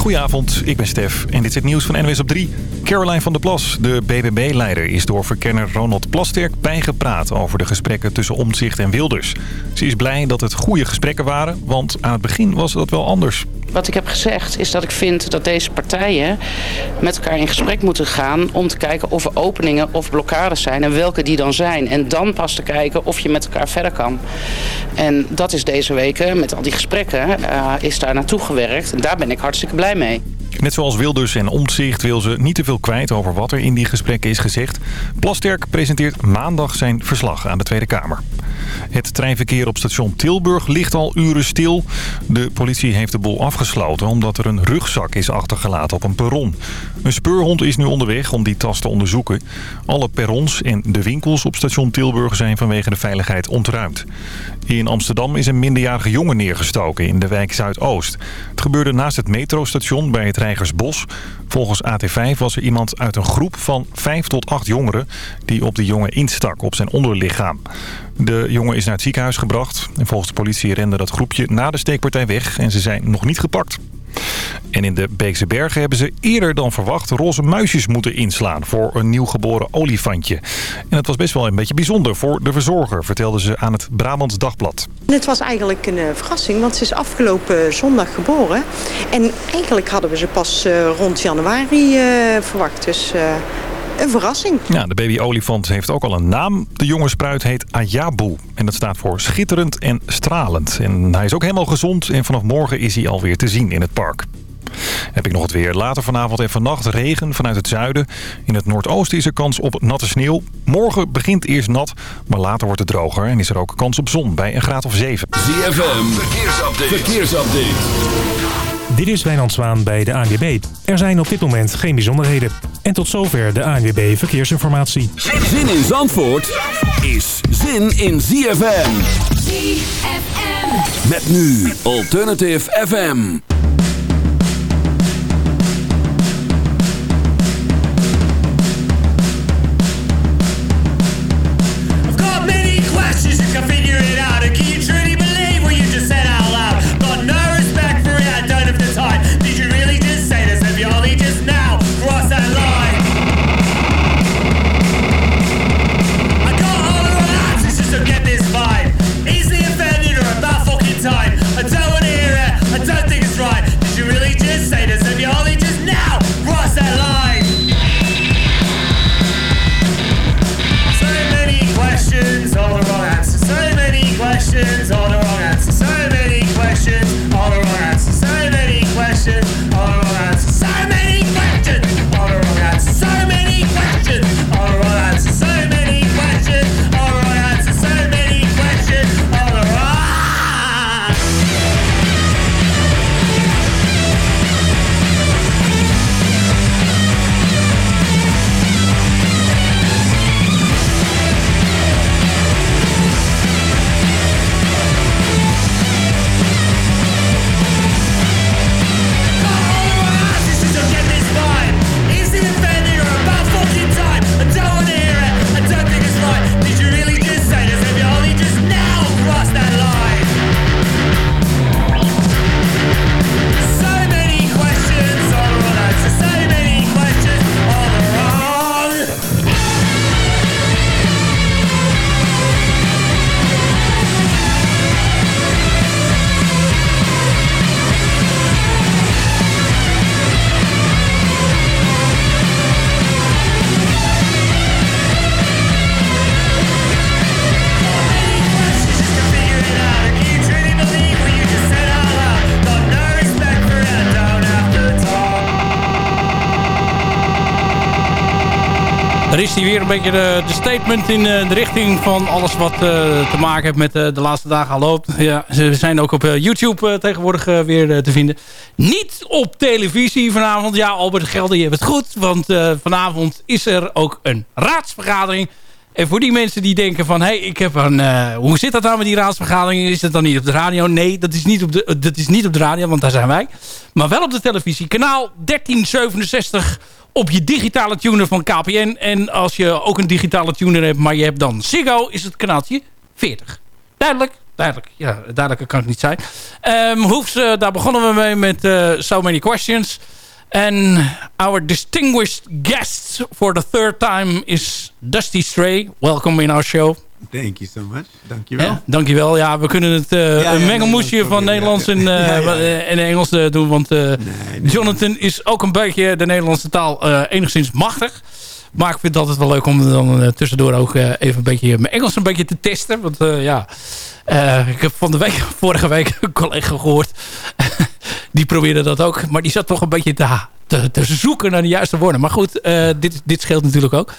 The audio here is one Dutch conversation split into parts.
Goedenavond, ik ben Stef en dit is het nieuws van NWS op 3. Caroline van der Plas, de BBB-leider, is door verkenner Ronald Plasterk bijgepraat over de gesprekken tussen Omtzigt en Wilders. Ze is blij dat het goede gesprekken waren, want aan het begin was dat wel anders. Wat ik heb gezegd is dat ik vind dat deze partijen met elkaar in gesprek moeten gaan om te kijken of er openingen of blokkades zijn en welke die dan zijn. En dan pas te kijken of je met elkaar verder kan. En dat is deze weken met al die gesprekken uh, is daar naartoe gewerkt. En daar ben ik hartstikke blij mee. Net zoals Wilders en Omtzigt wil ze niet te veel kwijt over wat er in die gesprekken is gezegd. Plasterk presenteert maandag zijn verslag aan de Tweede Kamer. Het treinverkeer op station Tilburg ligt al uren stil. De politie heeft de boel afgesloten omdat er een rugzak is achtergelaten op een perron. Een speurhond is nu onderweg om die tas te onderzoeken. Alle perrons en de winkels op station Tilburg zijn vanwege de veiligheid ontruimd. In Amsterdam is een minderjarige jongen neergestoken in de wijk Zuidoost. Het gebeurde naast het metrostation bij het Rijgersbos. Volgens AT5 was er iemand uit een groep van 5 tot 8 jongeren... die op de jongen instak op zijn onderlichaam. De jongen is naar het ziekenhuis gebracht. En volgens de politie rende dat groepje na de steekpartij weg... en ze zijn nog niet gepakt. En in de Beekse Bergen hebben ze eerder dan verwacht roze muisjes moeten inslaan voor een nieuwgeboren olifantje. En het was best wel een beetje bijzonder voor de verzorger, vertelde ze aan het Brabants Dagblad. Het was eigenlijk een uh, verrassing, want ze is afgelopen zondag geboren. En eigenlijk hadden we ze pas uh, rond januari uh, verwacht, dus een verrassing. Ja, de baby-olifant heeft ook al een naam. De jonge spruit heet Ayabu. En dat staat voor schitterend en stralend. En hij is ook helemaal gezond en vanaf morgen is hij alweer te zien in het park. Heb ik nog het weer. Later vanavond en vannacht regen vanuit het zuiden. In het noordoosten is er kans op natte sneeuw. Morgen begint eerst nat, maar later wordt het droger. En is er ook kans op zon bij een graad of 7. ZFM, verkeersupdate. verkeersupdate. Dit is Wijnand Zwaan bij de ANWB. Er zijn op dit moment geen bijzonderheden. En tot zover de ANWB Verkeersinformatie. Zin in Zandvoort is zin in ZFM. ZFM. Met nu Alternative FM. Weer een beetje de, de statement in eh, de richting van alles wat uh, te maken heeft met uh, de laatste dagen al loopt. Ja, ze zijn ook op YouTube tegenwoordig weer te vinden. Niet op televisie vanavond. Ja, Albert Gelder, je hebt het goed. Want vanavond is er ook een raadsvergadering. En voor die mensen die denken van... hey, ik heb een... hoe zit dat nou met die raadsvergadering? Is het dan niet op de radio? Nee, dat is, niet op de, dat is niet op de radio, want daar zijn wij. Maar wel op de televisie. Kanaal 1367 op je digitale tuner van KPN. En als je ook een digitale tuner hebt, maar je hebt dan Ziggo, is het kanaaltje 40. Duidelijk? duidelijk, ja, duidelijker kan het niet zijn. Um, Hoefs, daar begonnen we mee met So Many Questions. En our distinguished guest for the third time is Dusty Stray. Welcome in our show. Thank you so much. Dankjewel. Ja, dankjewel. Ja, we kunnen het uh, ja, een mengelmoesje van Nederlands en, uh, en Engels uh, doen. Want nee, nee, Jonathan is ook een beetje de Nederlandse taal enigszins machtig. Maar ik vind het altijd wel leuk om dan tussendoor ook even een beetje mijn Engels een beetje te testen. Want ja, ik heb van de week, vorige week een collega gehoord. die probeerde dat ook. Maar die zat toch een beetje te, te, te zoeken naar de juiste woorden. Maar goed, dit, dit scheelt natuurlijk ook.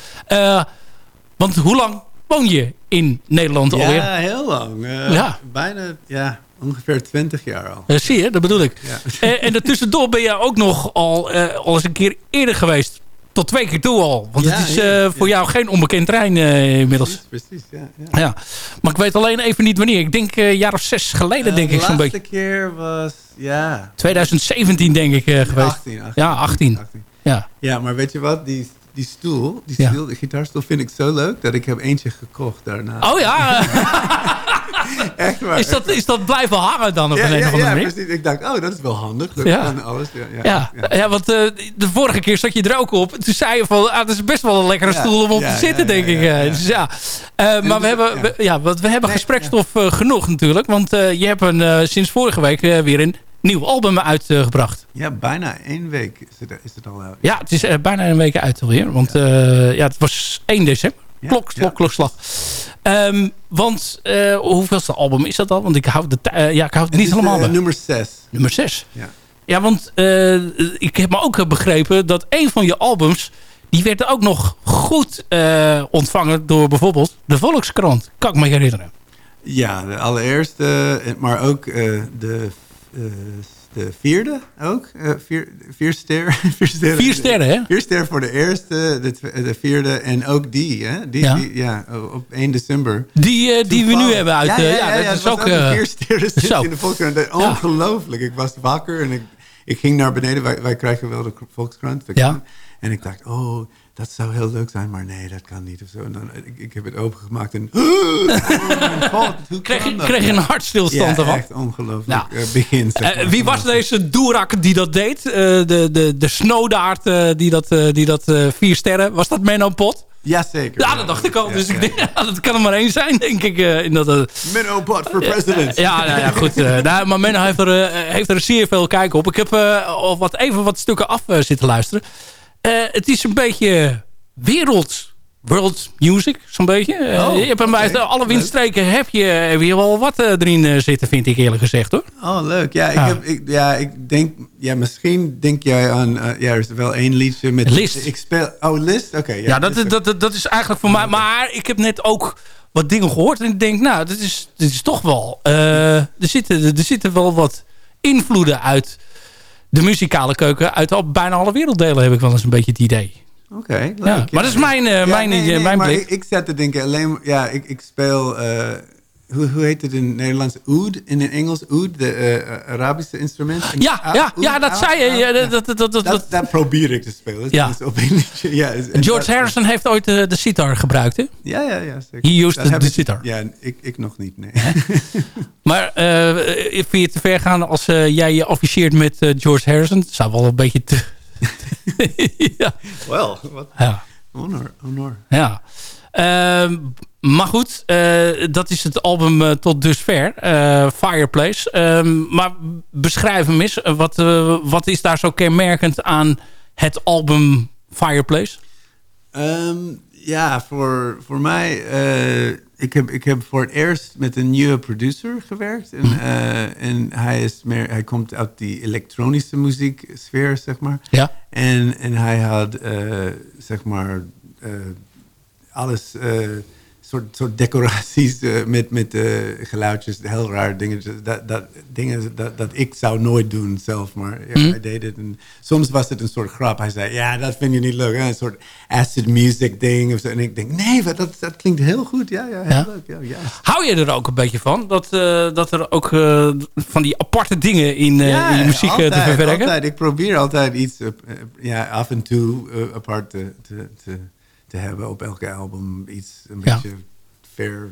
want hoe lang woon je in Nederland ja, alweer? Ja, heel lang. Uh, ja. Bijna, ja, ongeveer 20 jaar al. Uh, zie je, dat bedoel ik. Ja. Uh, en daartussendoor ben je ook nog al, al eens een keer eerder geweest. Tot twee keer toe al. Want ja, het is voor jou geen onbekend terrein inmiddels. Precies, precies ja, ja, Maar ik weet alleen even niet wanneer. Ik denk een jaar of zes geleden, denk ik zo'n beetje. De laatste keer was, ja... 2017 denk ik geweest. 18, 18. Ja, 18. 18. Ja. ja, maar weet je wat? Die die stoel, die stoel, de gitaarstoel vind ik zo leuk dat ik heb eentje gekocht daarna. Oh ja? Echt waar. Is dat, is dat blijven hangen dan op ja, een, ja, of andere ja, precies. Ik dacht, oh, dat is wel handig. Dat ja. alles. Ja, ja, ja. ja. want uh, de vorige keer zat je er ook op. Toen zei je van, ah, dat is best wel een lekkere stoel om op te zitten, denk ik. Dus ja. Uh, maar we hebben, we, ja, want we hebben nee, gesprekstof uh, genoeg natuurlijk. Want je hebt een, sinds vorige week weer een nieuw album uitgebracht. ja, bijna één week is het, is het al uit. Ja, het is uh, bijna een week uit alweer. Want uh, ja, het was 1 december. Ja, klok, klok, ja. klokslag. Um, want uh, hoeveelste album is dat al? Want ik hou, de ja, ik hou het, niet helemaal bij. nummer 6. Nummer 6. Ja, ja want ik heb me ook begrepen dat een van je albums... die werd ook nog goed ontvangen door bijvoorbeeld de Volkskrant. Kan ik me herinneren. Ja, de allereerste, maar ook de de vierde ook. Uh, vier, vier, ster, vier sterren. Vier sterren, hè? Vier sterren voor de eerste, de, de vierde en ook die. Hè? die, ja. die ja, op 1 december. Die, die we nu hebben uit... Ja, ja, ja, ja dat is ook... vier sterren in de Volkskrant. Ongelooflijk. Ik was wakker en ik, ik ging naar beneden. Wij, wij krijgen wel de Volkskrant. Ja. En ik dacht, oh, dat zou heel leuk zijn, maar nee, dat kan niet. Of zo. En dan, ik, ik heb het opengemaakt en... Oh God, hoe kreeg, je, kreeg je een hartstilstand ja, ervan? echt ongelooflijk nou, uh, begin. Uh, wie was deze Doerak die dat deed? Uh, de, de, de snowdaard die dat, die dat vier sterren... Was dat Menno Pot? Jazeker. Ja, dat dacht ik al. Ja, dus ja, ik denk, ja, dat kan er maar één zijn, denk ik. in dat, Menno Pot voor president. ja, nou, ja, goed. nou, maar Menno heeft er, heeft er zeer veel kijk op. Ik heb al wat, even wat stukken af zitten luisteren. Het is een beetje wereld world music, zo'n beetje. Oh, je hebt hem okay. uit alle windstreken heb je, heb je wel wat erin zitten, vind ik eerlijk gezegd hoor. Oh, leuk. Ja, ik, ah. heb, ik, ja, ik denk, ja, misschien denk jij aan, uh, ja, er is wel één liedje met... List. Ik speel, oh, List? Oké. Okay, ja, ja dat, dat, dat, dat is eigenlijk voor mij, maar ik heb net ook wat dingen gehoord en ik denk, nou, dit is, dit is toch wel, uh, er, zitten, er zitten wel wat invloeden uit de muzikale keuken, uit al, bijna alle werelddelen heb ik wel eens een beetje het idee. Oké, okay, ja, Maar dat is mijn, uh, ja, mijn, nee, nee, mijn blik. Ik, ik zat te denken, alleen, ja, ik, ik speel, uh, hoe, hoe heet het in het Nederlands? Oud, in het Engels, oud, de uh, Arabische instrument. Ja, ja, oud, ja, dat zei je. Ja, dat, dat, dat, dat, dat, probeer ik te spelen. Ja. Dus op een liedje, ja, George Harrison heeft ooit de, de sitar gebruikt, hè? Ja, ja, ja. Zeker. He used the sitar. Ja, ik, ik nog niet, nee. maar vind je te ver gaan als jij je officieert met George Harrison? Dat zou wel een beetje te ja. Wel, wat ja. honor. honor. Ja. Maar goed, uh, dat is het album uh, tot dusver. Uh, Fireplace. Ehm, maar beschrijf hem eens. Wat, wat is daar zo kenmerkend aan het album Fireplace? Um, ja, voor, voor mij ik, heb, ik heb voor het eerst met een nieuwe producer gewerkt. En, uh, en hij, is meer, hij komt uit die elektronische muzieksfeer, zeg maar. Ja. En, en hij had, zeg maar, alles soort, soort decoraties uh, met, met uh, geluidjes, heel raar dingen. Dat, dat, dingen dat, dat ik zou nooit doen zelf, maar ja, mm. hij deed het. En soms was het een soort grap. Hij zei, ja, dat vind je niet leuk. Hè? Een soort acid music ding. Of zo. En ik denk, nee, dat, dat klinkt heel goed. Ja, ja, heel ja. leuk. Ja, ja. Hou je er ook een beetje van? Dat, uh, dat er ook van die aparte dingen in, in je muziek altijd, te verwerken? Altijd. Ik probeer altijd iets ja, af en toe apart te, te, te te hebben op elke album. Iets een beetje ver,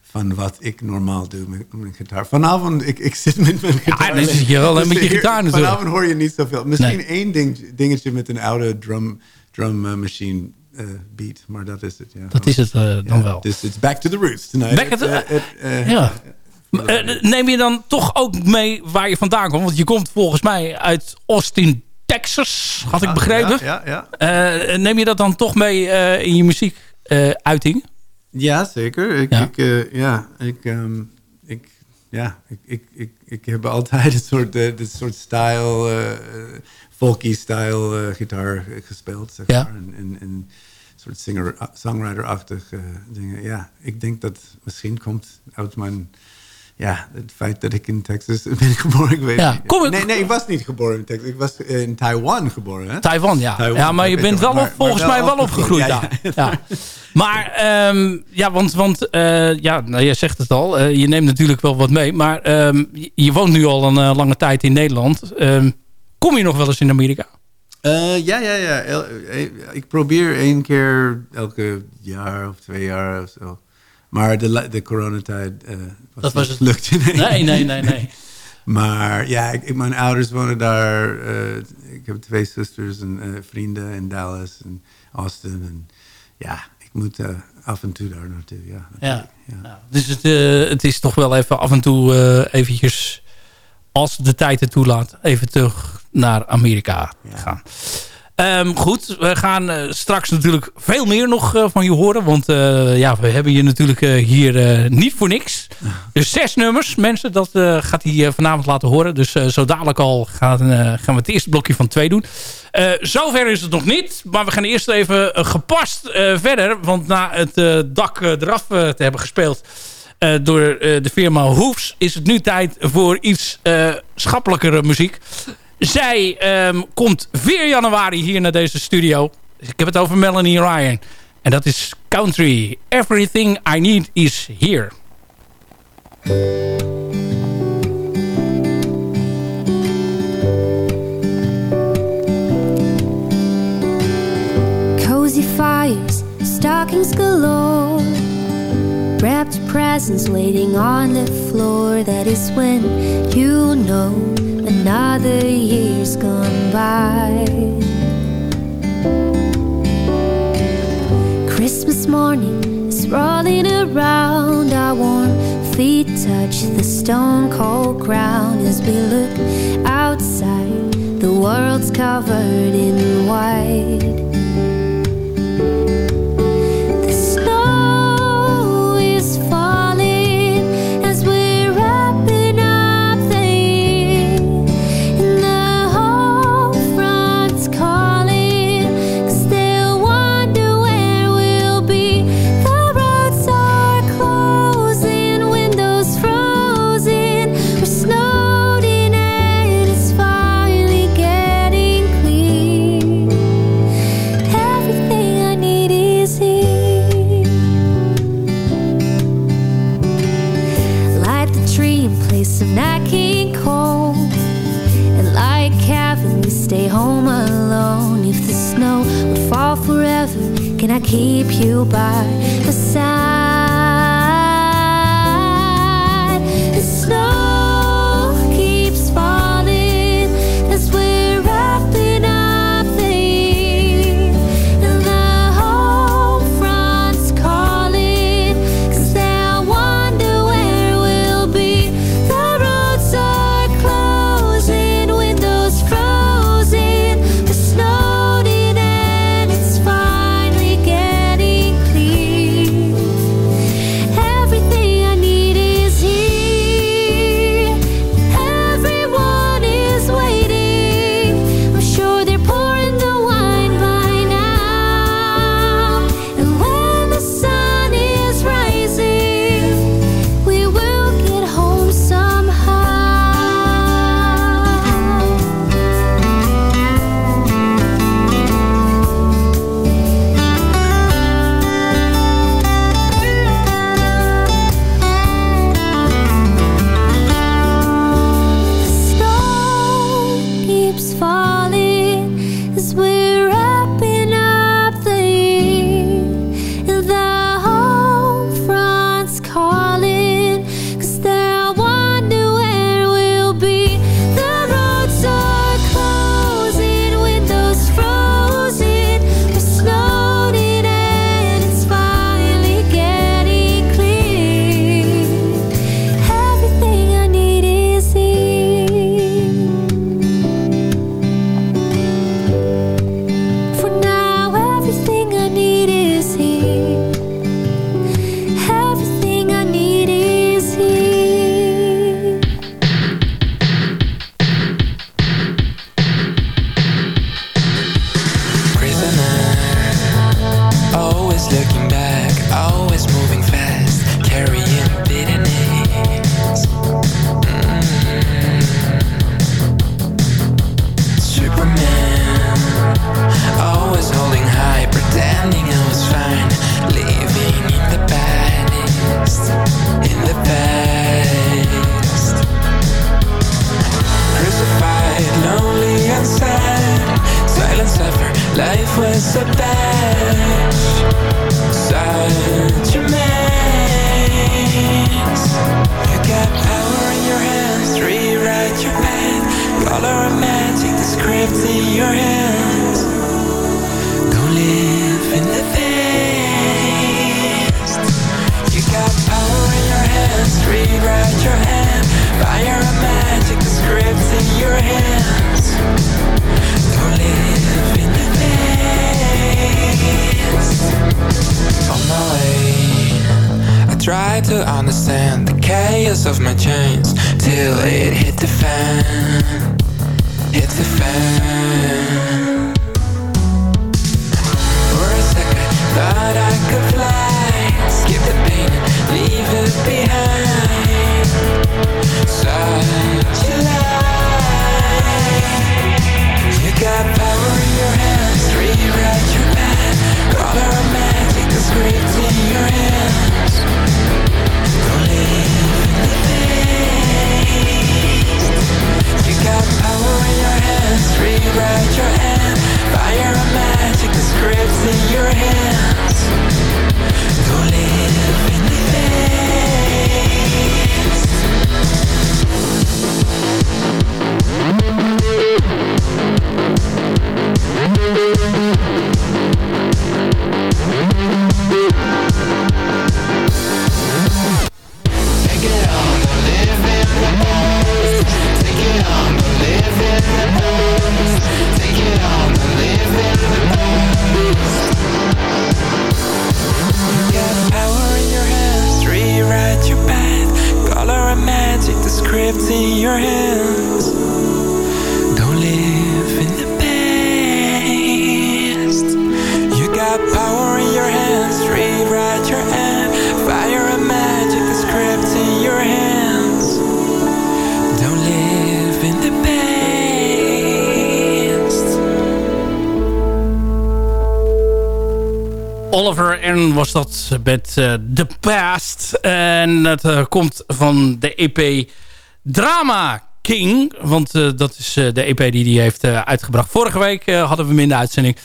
van wat ik normaal doe met mijn gitaar. Vanavond, ik, ik zit met mijn gitaar. Ja, dan zit je wel Dus met je hier- gitaar natuurlijk. Vanavond hoor je niet zoveel. Misschien Nee. één ding, dingetje met een oude drum, drum uh, machine uh, beat, maar dat is het. Ja. Dat is het eh, dan Ja, wel. Dus it's back to the roots tonight. Back to- Ja. Eh, neem je dan toch ook mee waar je vandaan komt? Want je komt volgens mij uit Austin, Texas, had ik begrepen. Ja, ja, ja. Eh, neem je dat dan toch mee eh, in je muziekuiting? Ja, zeker. Ik, Ja. Ik, eh, ja, ik, ehm, ik, ja, ik, ik, ik, ik heb altijd een soort, eh, dit soort style, eh, eh, folky style eh, gitaar gespeeld, zeg Ja. maar. En, en, en een soort singer, songwriter-achtig eh, dingen. Ja, ik denk dat misschien komt uit mijn... Ja, het feit dat ik in Texas ben geboren, ik weet Ja, niet. kom ik- nee, nee, ik was niet geboren in Texas. Ik was in Taiwan geboren. Hè? Taiwan, ja. Taiwan, ja, maar je bent je wel. op, volgens mij wel opgegroeid daar. Ja. Maar ehm, ja, want, want eh, ja, nou, jij zegt het al. eh, je neemt natuurlijk wel wat mee. Maar ehm, je, je woont nu al een eh, lange tijd in Nederland. Ehm, kom je nog wel eens in Amerika? Ja, ja, ja. El- ik probeer één keer elke jaar of twee jaar of zo. Maar de, de coronatijd eh Dat was niet het. lukte niet. Nee, nee, nee, nee. Maar ja, ik, mijn ouders wonen daar. eh, ik heb twee zusters en eh, vrienden in Dallas en Austin. En ja, ik moet af en toe daar naartoe. Ja, Ja. ja. Ja, dus het, het is toch wel even af en toe eventjes, als de tijd het toelaat, even terug naar Amerika Ja. gaan. Ehm, goed, we gaan eh, straks natuurlijk veel meer nog eh, van je horen. Want eh, ja, we hebben je natuurlijk hier niet voor niks. Dus zes nummers, mensen, dat gaat hij vanavond laten horen. Dus zo dadelijk al gaan, gaan we het eerste blokje van twee doen. Zover is het nog niet. Maar we gaan eerst even gepast verder. Want na het dak eraf te hebben gespeeld door de firma Hoefs... is het nu tijd voor iets schappelijkere muziek. Zij ehm, komt 4 januari hier naar deze studio. Ik heb het over Melanie Ryan. En dat is Country. Everything I Need Is Here. Cozy fires, stockings galore, wrapped presents waiting on the floor. That is when you know another year's gone by. Christmas morning is rolling around. Our warm feet touch the stone cold ground as we look outside. The world's covered in white. Dat met eh, The Past. En dat eh, komt van de EP Drama King. Want eh, dat is de EP die hij heeft uitgebracht. Vorige week hadden we hem in de uitzending.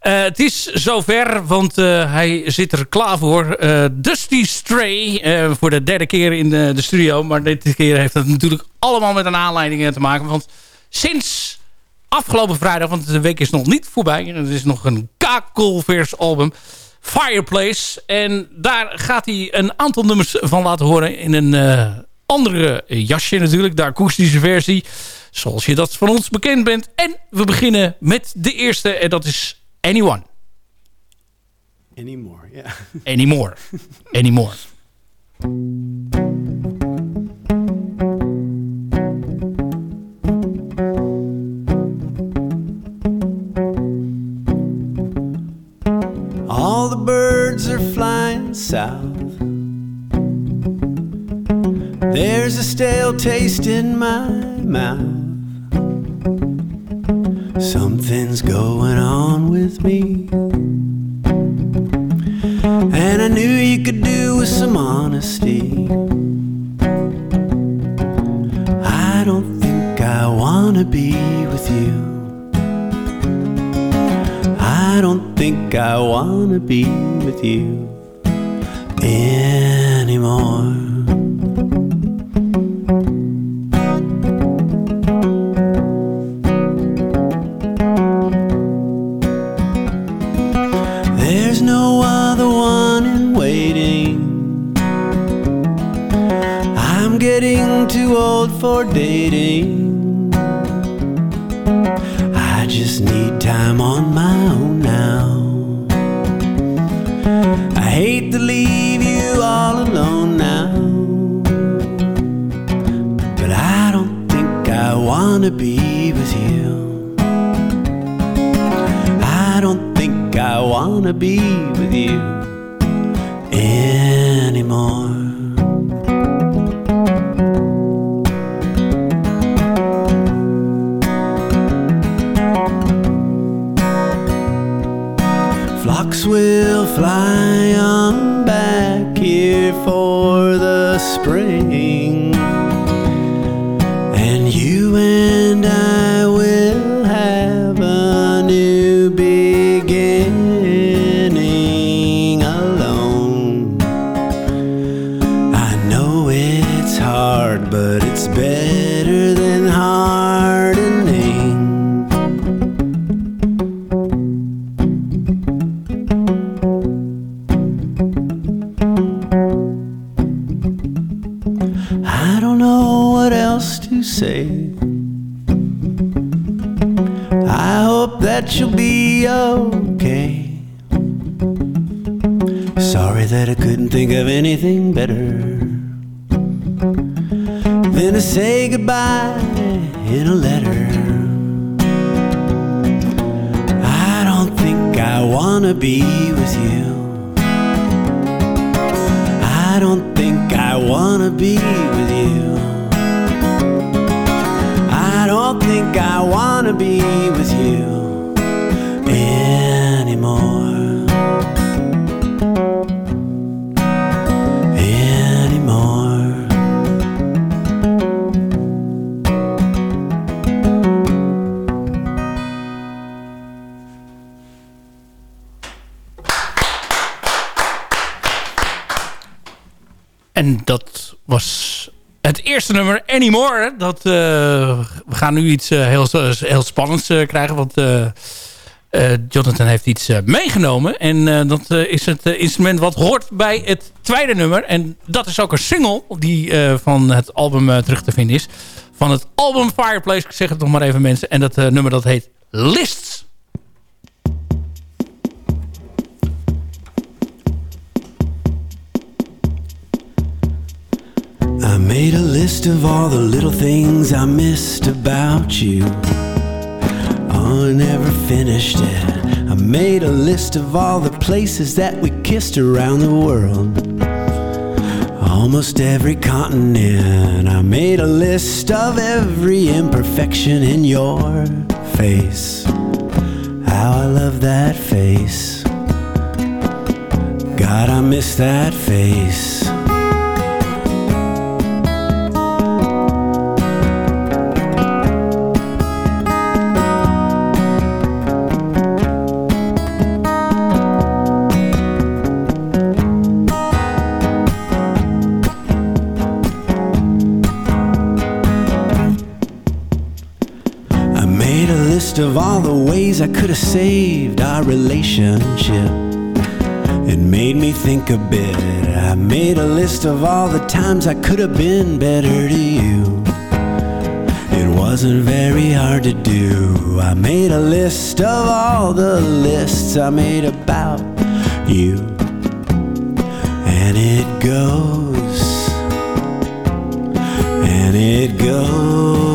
Het is zover, want hij zit er klaar voor. Dusty Stray, voor de derde keer in de, de studio. Maar dit keer heeft het natuurlijk allemaal met een aanleiding te maken. Want sinds afgelopen vrijdag, want de week is nog niet voorbij. Het is nog een kakelvers album. Fireplace. En daar gaat hij een aantal nummers van laten horen in een eh, andere jasje natuurlijk. De akoestische versie. Zoals je dat van ons bekend bent. En we beginnen met de eerste en dat is Anyone. Anymore, yeah. Anymore. Anymore. birds are flying south. There's a stale taste in my mouth. Something's going on with me. And I knew you could do with some honesty. I don't think I wanna be with you. Think I wanna be with you anymore. There's no other one in waiting. I'm getting too old for dating. Wanna be with you anymore. Flocks will fly on back here for the spring, anything better than to say goodbye in a letter. I don't think I wanna be with you. I don't think I wanna be with you. I don't think I wanna be with you nummer, Anymore. Dat, eh, we gaan nu iets eh, heel, heel spannends eh, krijgen. Want Jonathan heeft iets meegenomen. En dat is het instrument wat hoort bij het tweede nummer. En dat is ook een single die van het album terug te vinden is. Van het album Fireplace, ik zeg het nog maar even mensen. En dat nummer dat heet Lists. I made list of all the little things I missed about you. Oh, I never finished it. I made a list of all the places that we kissed around the world. Almost every continent. I made a list of every imperfection in your face. How I love that face. God, I miss that face. Of all the ways I could have saved our relationship. It made me think a bit. I made a list of all the times I could have been better to you. It wasn't very hard to do. I made a list of all the lists I made about you. And it goes, and it goes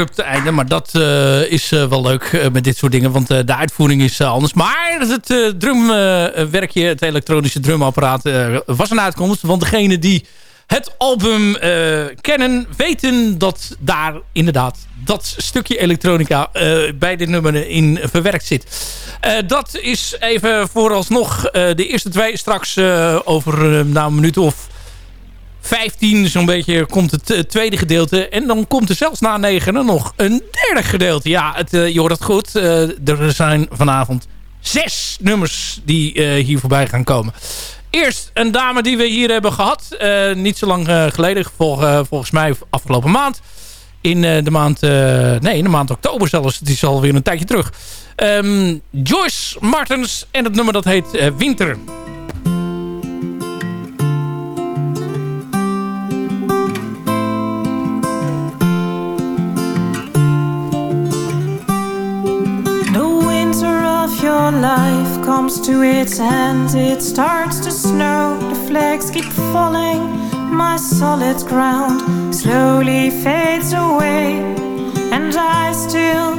abrupt einde, maar dat eh, is eh, wel leuk eh, met dit soort dingen. Want de uitvoering is anders. Maar het drumwerkje, het elektronische drumapparaat, was een uitkomst. Want degene die het album kennen, weten dat daar inderdaad dat stukje elektronica bij dit nummer in verwerkt zit. Dat is even vooralsnog de eerste twee. Straks over eh, nou, een minuut of 15 zo'n beetje komt het eh, tweede gedeelte. En dan komt er zelfs na 9 nog een derde gedeelte. Ja, het, eh, je hoort het goed. Eh, er zijn vanavond zes nummers die hier voorbij gaan komen. Eerst een dame die we hier hebben gehad. eh, niet zo lang geleden. Vol, volgens mij afgelopen maand. In de maand... nee, in de maand oktober zelfs. Het is alweer een tijdje terug. Ehm, Joyce Martens. En het nummer dat heet Winter. Comes to its end, it starts to snow. The flakes keep falling, my solid ground slowly fades away, and I still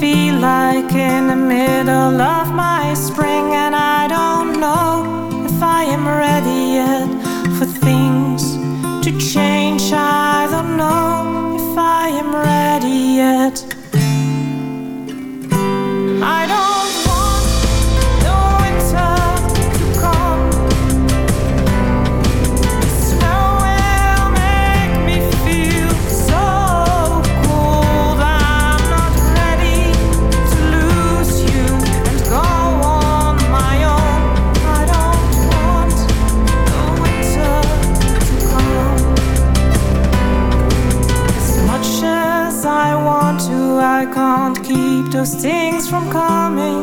feel like in the middle of my spring, and I don't know if I am ready yet for things to change. I don't know if I am ready yet. I don't those things from coming.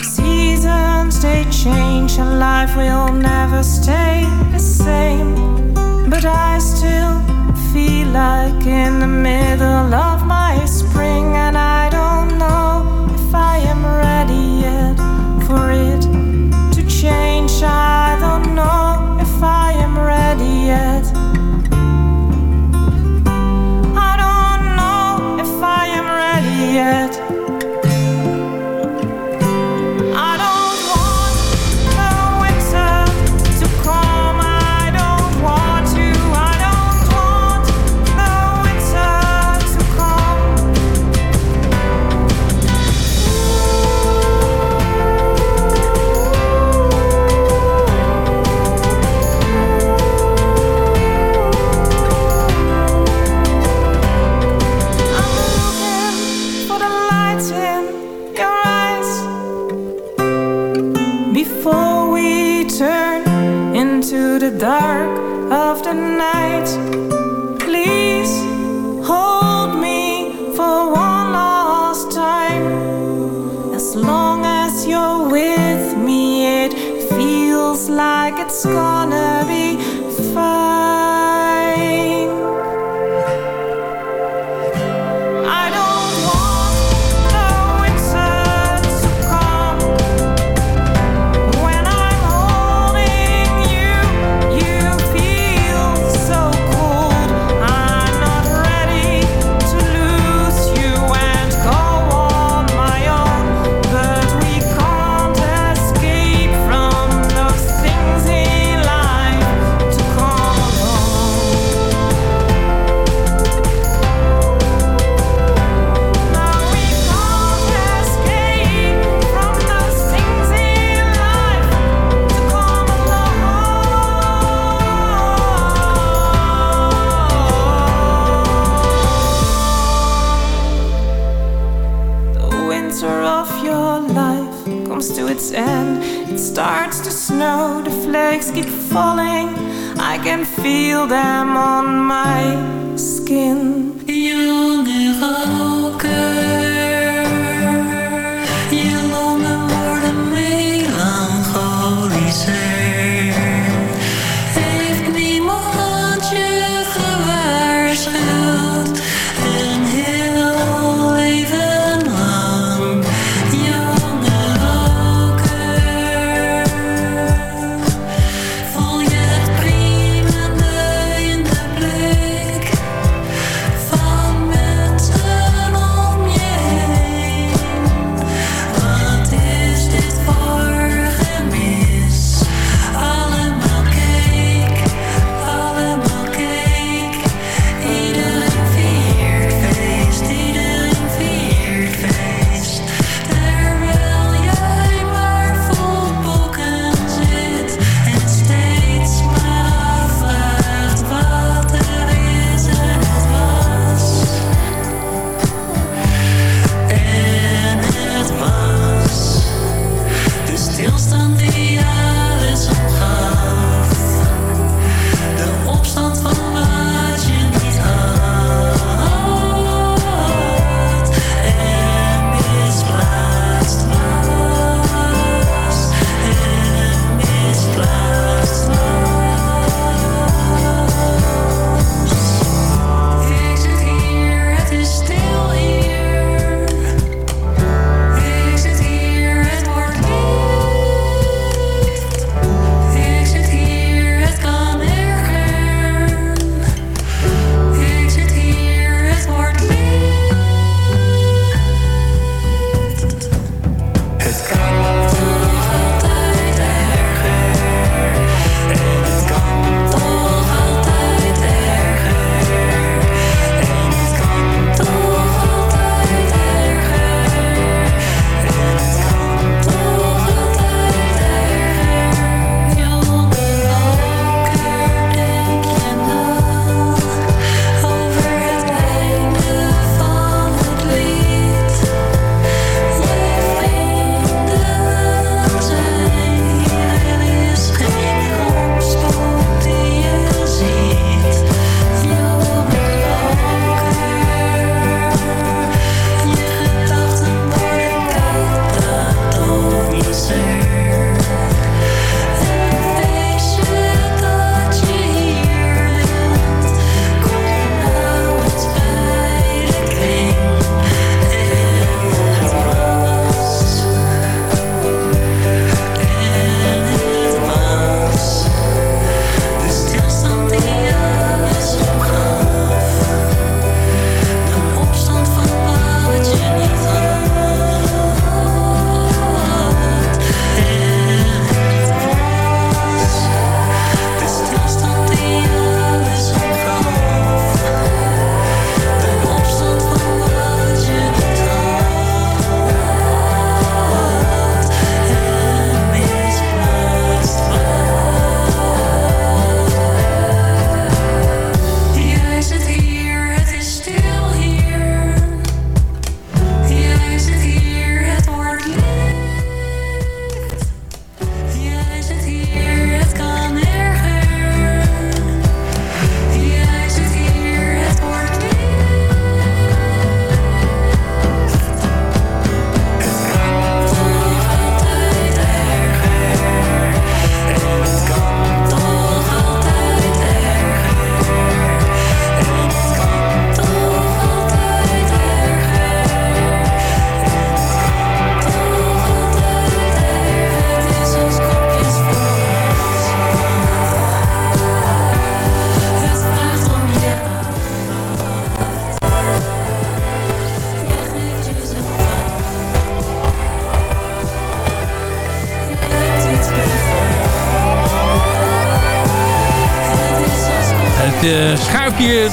Seasons they change, and life will never stay the same. But I still feel like in the middle of my spring, and I don't know if I am ready yet for it to change. I don't know if I am ready yet. I don't know if I am ready yet. I can feel them on my skin. Jonge roker,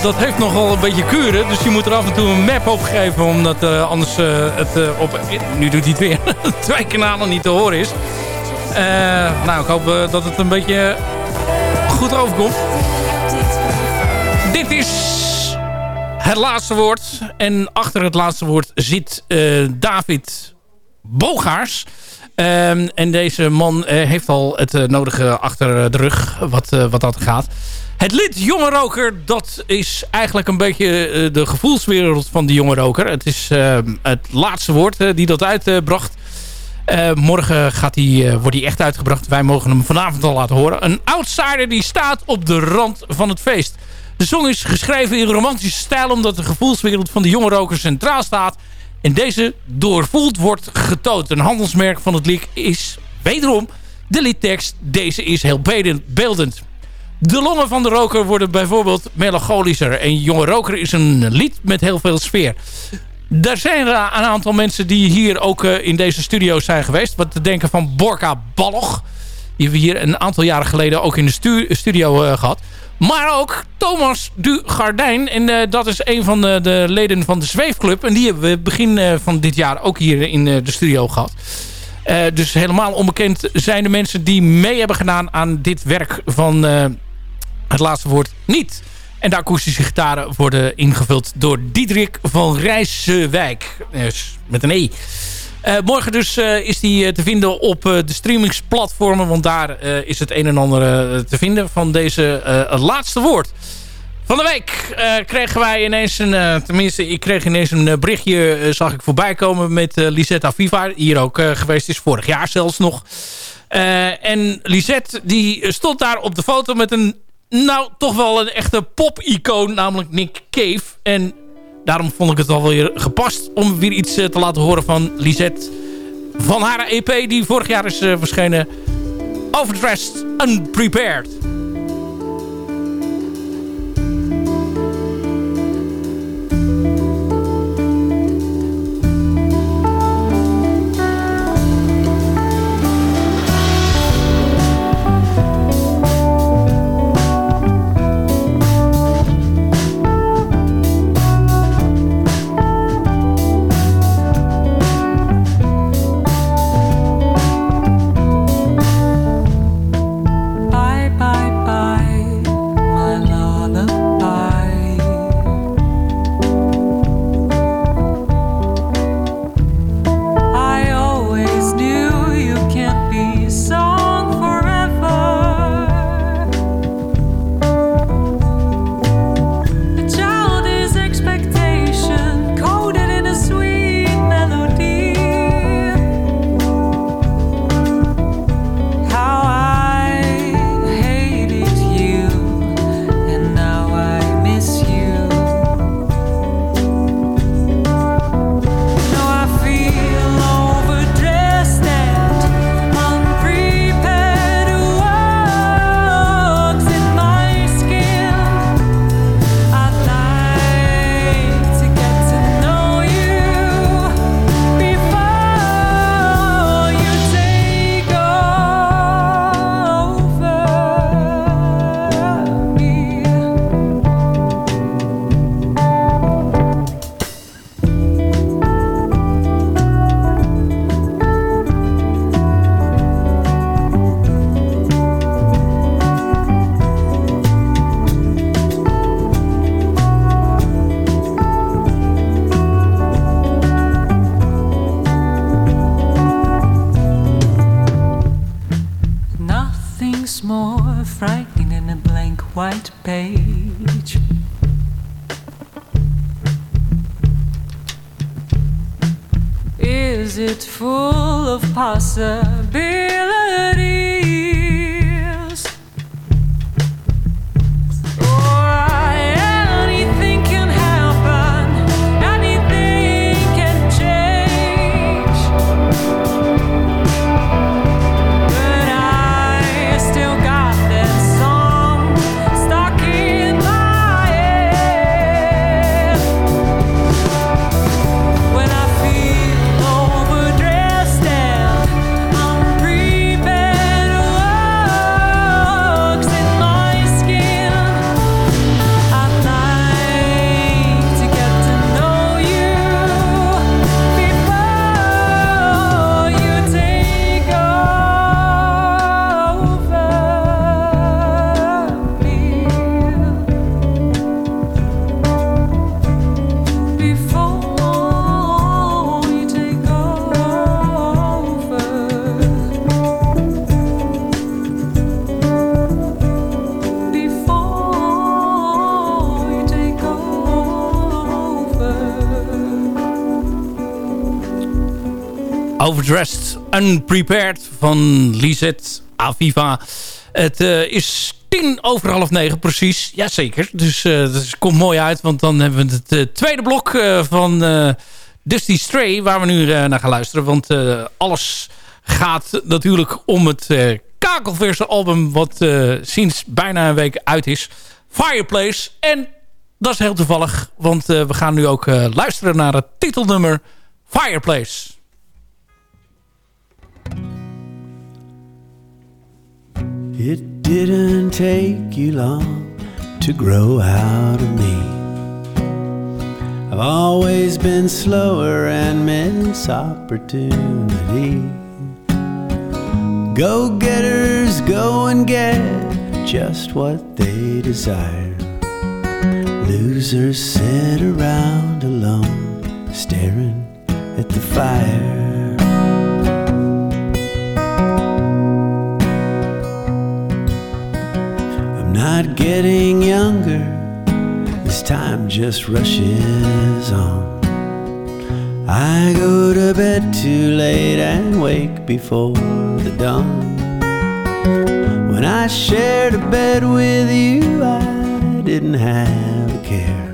dat heeft nogal een beetje kuren. Dus je moet er af en toe een map opgeven. Omdat uh, anders uh, het op... Nu doet hij het weer. twee kanalen niet te horen is. nou, ik hoop dat het een beetje goed overkomt. Dit is het laatste woord. En achter het laatste woord zit David Bogaars. Um, en deze man heeft al het nodige achter de rug wat, wat dat gaat. Het lid Jonge Roker, dat is eigenlijk een beetje de gevoelswereld van die Jonge Roker. Het is ehm, het laatste woord die dat uitbracht. morgen gaat wordt hij echt uitgebracht. Wij mogen hem vanavond al laten horen. Een outsider die staat op de rand van het feest. De song is geschreven in romantische stijl... omdat de gevoelswereld van de jonge roker centraal staat... En deze doorvoeld wordt getoond. Een handelsmerk van het lied is wederom de liedtekst. Deze is heel beeldend. De longen van de roker worden bijvoorbeeld melancholischer. En Jonge Roker is een lied met heel veel sfeer. Er zijn een aantal mensen die hier ook eh, in deze studio zijn geweest. Wat te denken van Borka Balloch. Die hebben we hier een aantal jaren geleden ook in de studio uh, gehad. Maar ook Thomas Du Gardijn. En uh, dat is een van de, de, leden van de Zweefclub. En die hebben we begin van dit jaar ook hier in de studio gehad. dus helemaal onbekend zijn de mensen die mee hebben gedaan aan dit werk van het laatste woord niet. En de akoestische gitaren worden ingevuld door Diederik van Rijswijk. Dus met een E. Uh, morgen dus uh, is die te vinden op de streamingsplatformen. Want daar is het een en ander te vinden van deze laatste woord. Van de week kregen wij ineens een... tenminste, ik kreeg ineens een berichtje, zag ik voorbij komen met Lisette Aviva. Hier ook geweest is, vorig jaar zelfs nog. en Lisette die stond daar op de foto met een... Nou, toch wel een echte pop-icoon, namelijk Nick Cave. En daarom vond ik het alweer gepast om weer iets eh, te laten horen van Lisette. Van haar EP die vorig jaar is uh, verschenen. Overdressed Unprepared. Overdressed Unprepared van Lisette Aviva. Het uh, is tien over half negen precies. Jazeker. Dus uh, het komt mooi uit. Want dan hebben we het uh, tweede blok van Dusty Stray. Waar we nu naar gaan luisteren. Want alles gaat natuurlijk om het kakelverse album. Wat sinds bijna een week uit is. Fireplace. En dat is heel toevallig. Want we gaan nu ook luisteren naar het titelnummer Fireplace. It didn't take you long to grow out of me. I've always been slower and miss opportunity. Go getters go and get just what they desire. Losers sit around alone, staring at the fire. Not getting younger. This time just rushes on. I go to bed too late and wake before the dawn. When I shared a bed with you, I didn't have a care.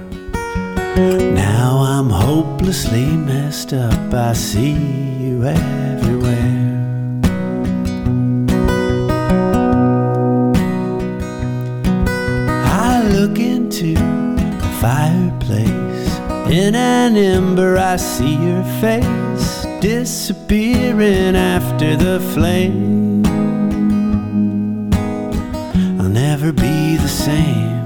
Now I'm hopelessly messed up. I see you into the fireplace. In an ember, I see your face disappearing after the flame. I'll never be the same.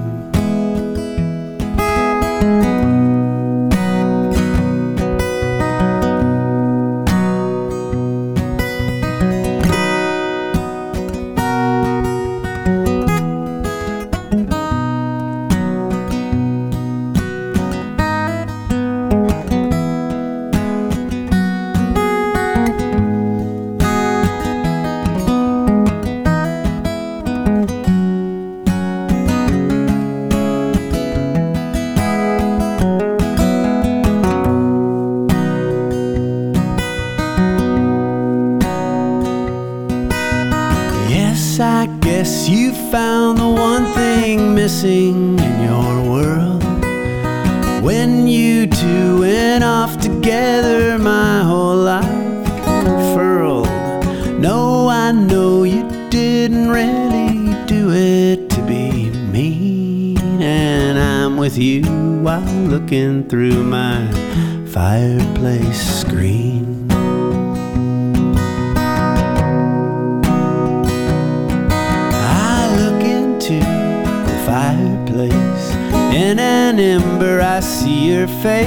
Everywhere.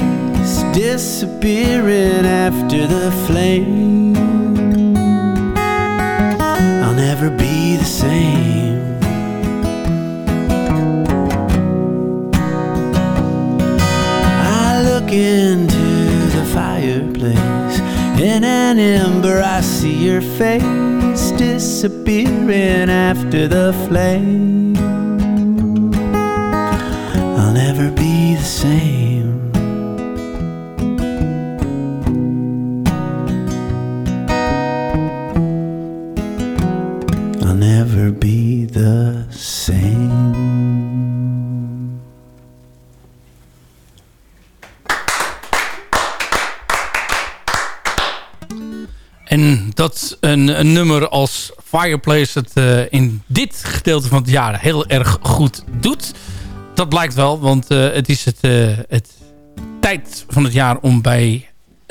look into the fireplace. In an ember, I see your face disappearing after the flame. I'll never be the same. Een, een nummer als Fireplace het uh, in dit gedeelte van het jaar heel erg goed doet. Dat blijkt wel, want uh, het is het, uh, het tijd van het jaar om bij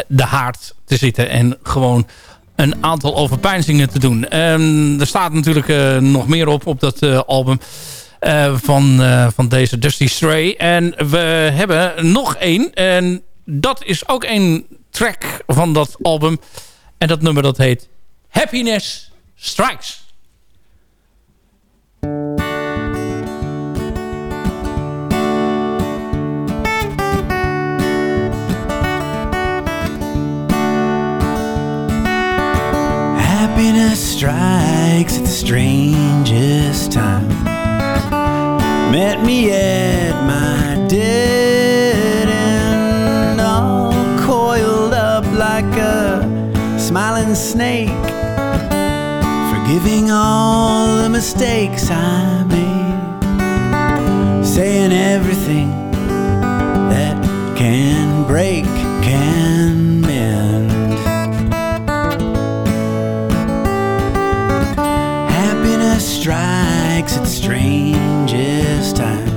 de haard te zitten. En gewoon een aantal overpeinzingen te doen. Um, er staat natuurlijk nog meer op op dat album van, van deze Dusty Stray. En we hebben nog één. En dat is ook een track van dat album... En dat nummer dat heet Happiness Strikes. Happiness strikes at the strangest time. Met me at my dead end, all coiled up like a smiling snake, forgiving all the mistakes I made, saying everything that can break can mend. Happiness strikes its strangest time.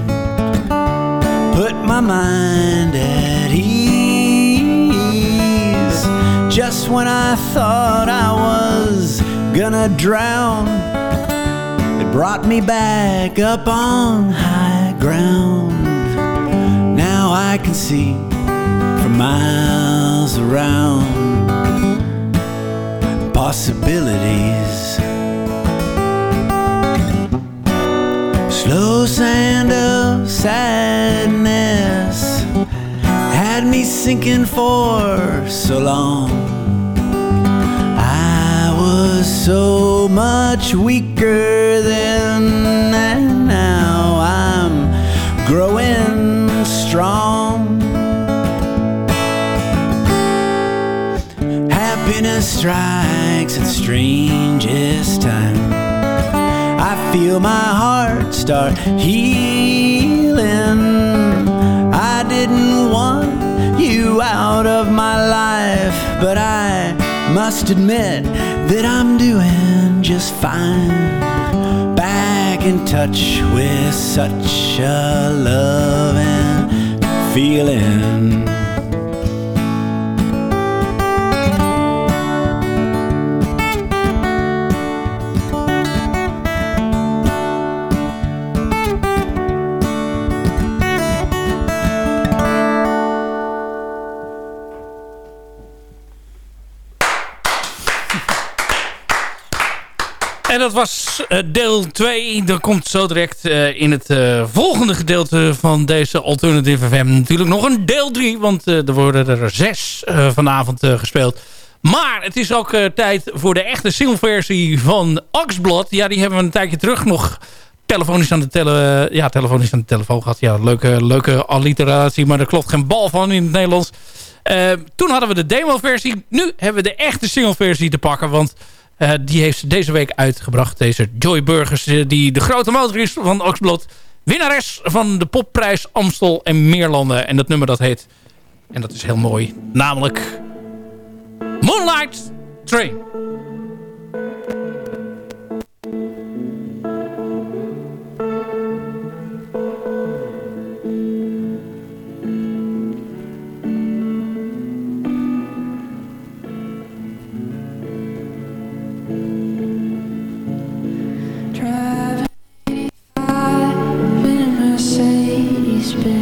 Put my mind at ease. Just when I thought I was gonna drown, it brought me back up on high ground. Now I can see for miles around possibilities. Slow sand of sadness had me sinking for so long. Was so much weaker then, and now I'm growing strong. Happiness strikes its strangest time. I feel my heart start healing. I didn't want you out of my life, but I must admit that I'm doing just fine. Back in touch with such a loving feeling. Dat was eh, deel 2. Dat komt zo direct eh, in het eh, volgende gedeelte van deze Alternative FM. Natuurlijk nog een deel 3, want er worden er zes vanavond gespeeld. Maar het is ook tijd voor de echte singleversie van Oxblad. Ja, die hebben we een tijdje terug nog telefonisch aan de, tele, ja, telefonisch aan de telefoon gehad. Ja, leuke, leuke alliteratie, maar er klopt geen bal van in het Nederlands. toen hadden we de demo-versie. Nu hebben we de echte singleversie te pakken, want... Uh, die heeft ze deze week uitgebracht. Deze Joy Burgers, uh, die de grote motor is van Oxblad. Winnares van de popprijs Amstel en Meerlanden. En dat nummer dat heet, en dat is heel mooi, namelijk Moonlight Train. been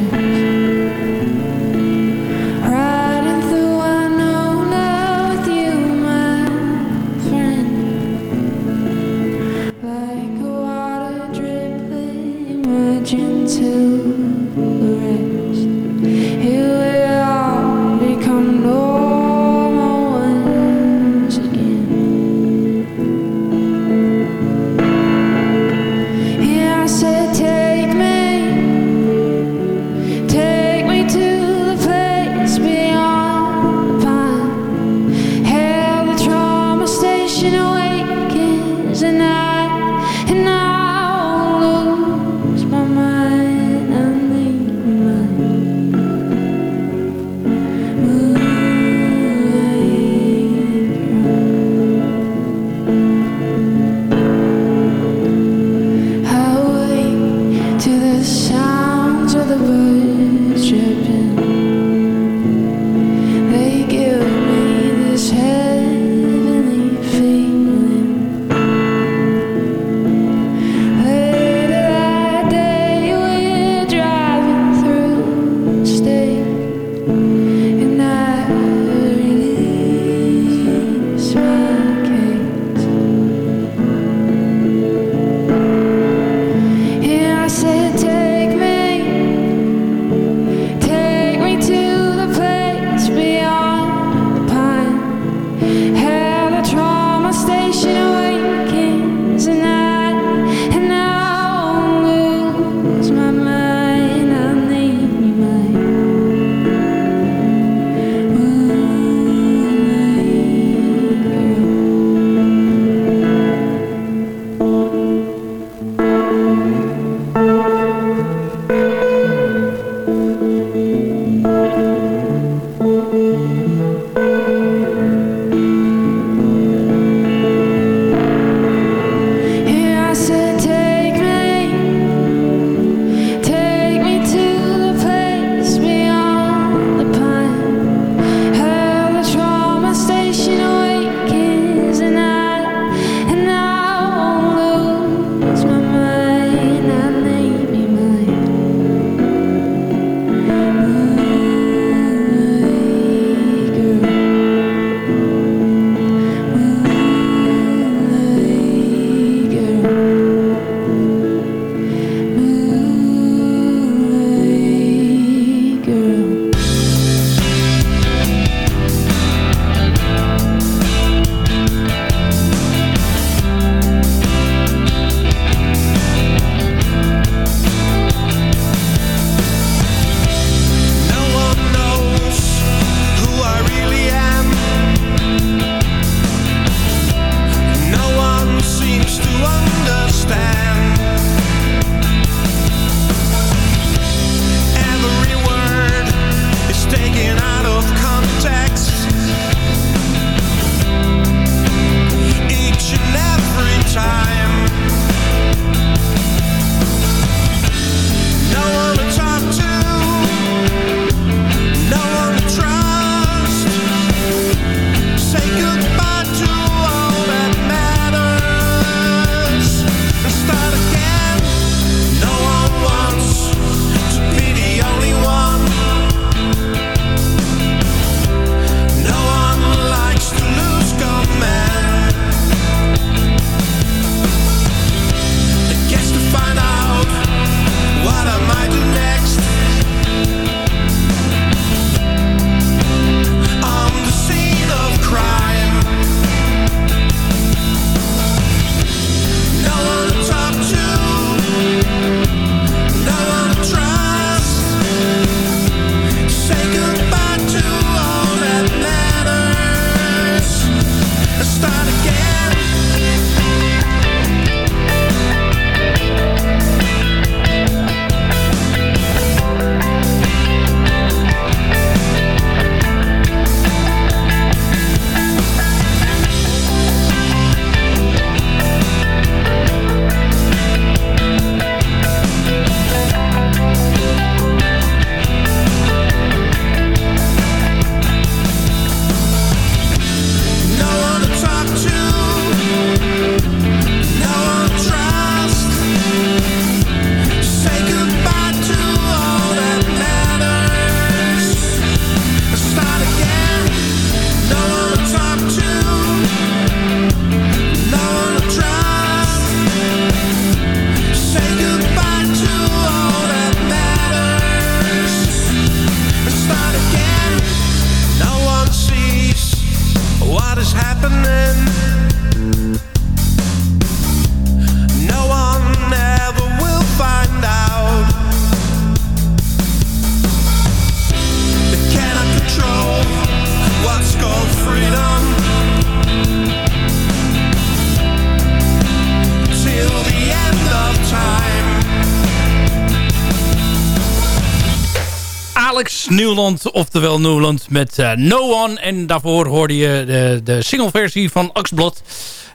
Oftewel Newland met uh, No One. En daarvoor hoorde je de, de singleversie van Axblad.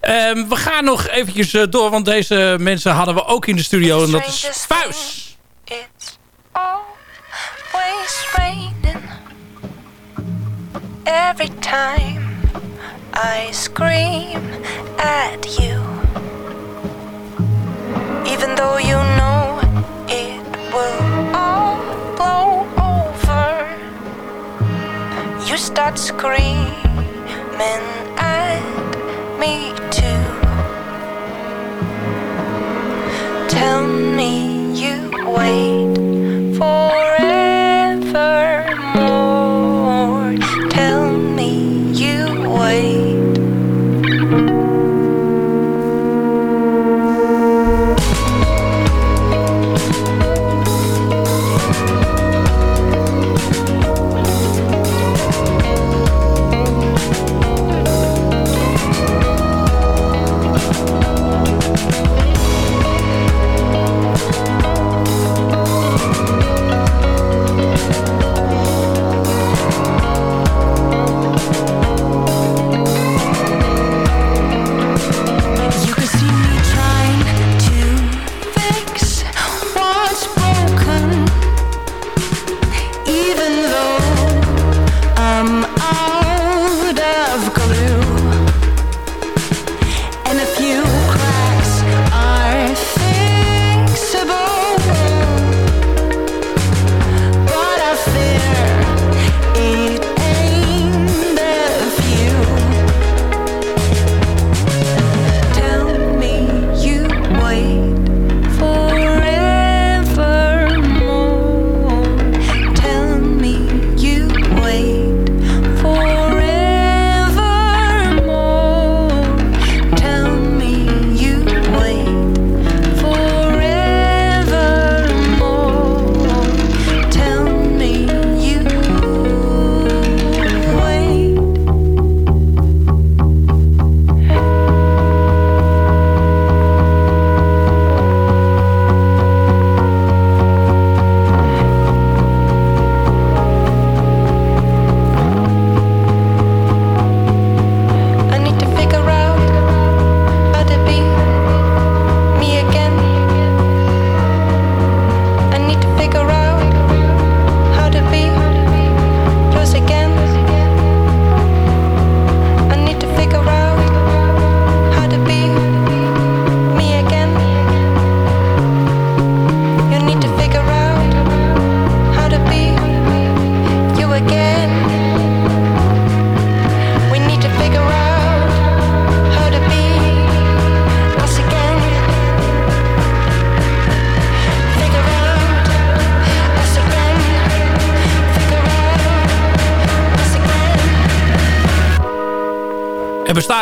Um, we gaan nog eventjes uh, door, want deze mensen hadden we ook in de studio. En dat is Fuis. It's always raining Every time I scream at you start screaming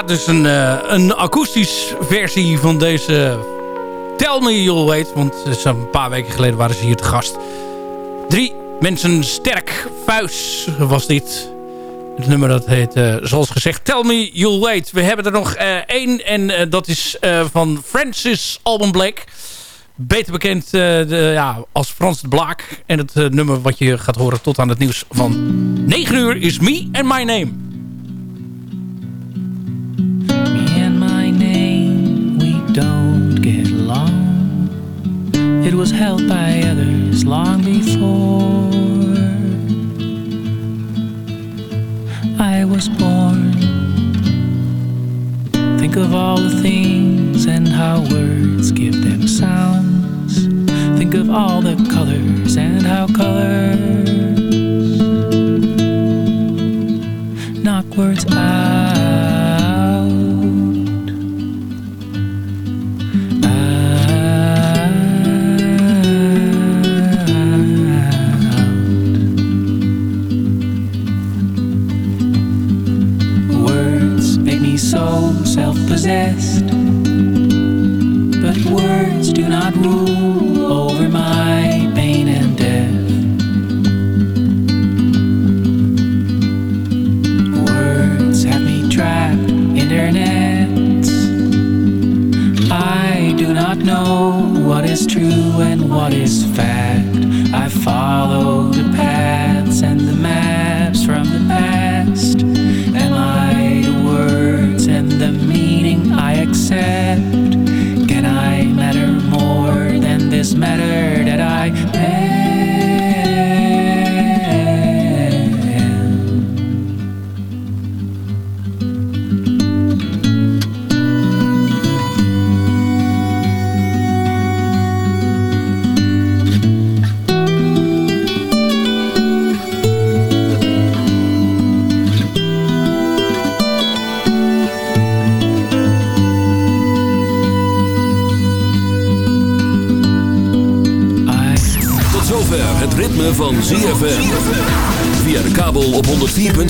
dus een, uh, een versie van deze Tell Me You'll Wait. Want een paar weken geleden waren ze hier te gast. Drie mensen sterk. Vuis was dit. Het nummer dat heet, uh, zoals gezegd, Tell Me You'll Wait. We hebben er nog uh, één en dat is van Francis Alban Blake. Beter bekend de, ja, als Frans de Blaak. En het nummer wat je gaat horen tot aan het nieuws van 9 uur is Me and My Name. Think of all the things and how words give them sounds. Think of all the colors and how colors knock words out.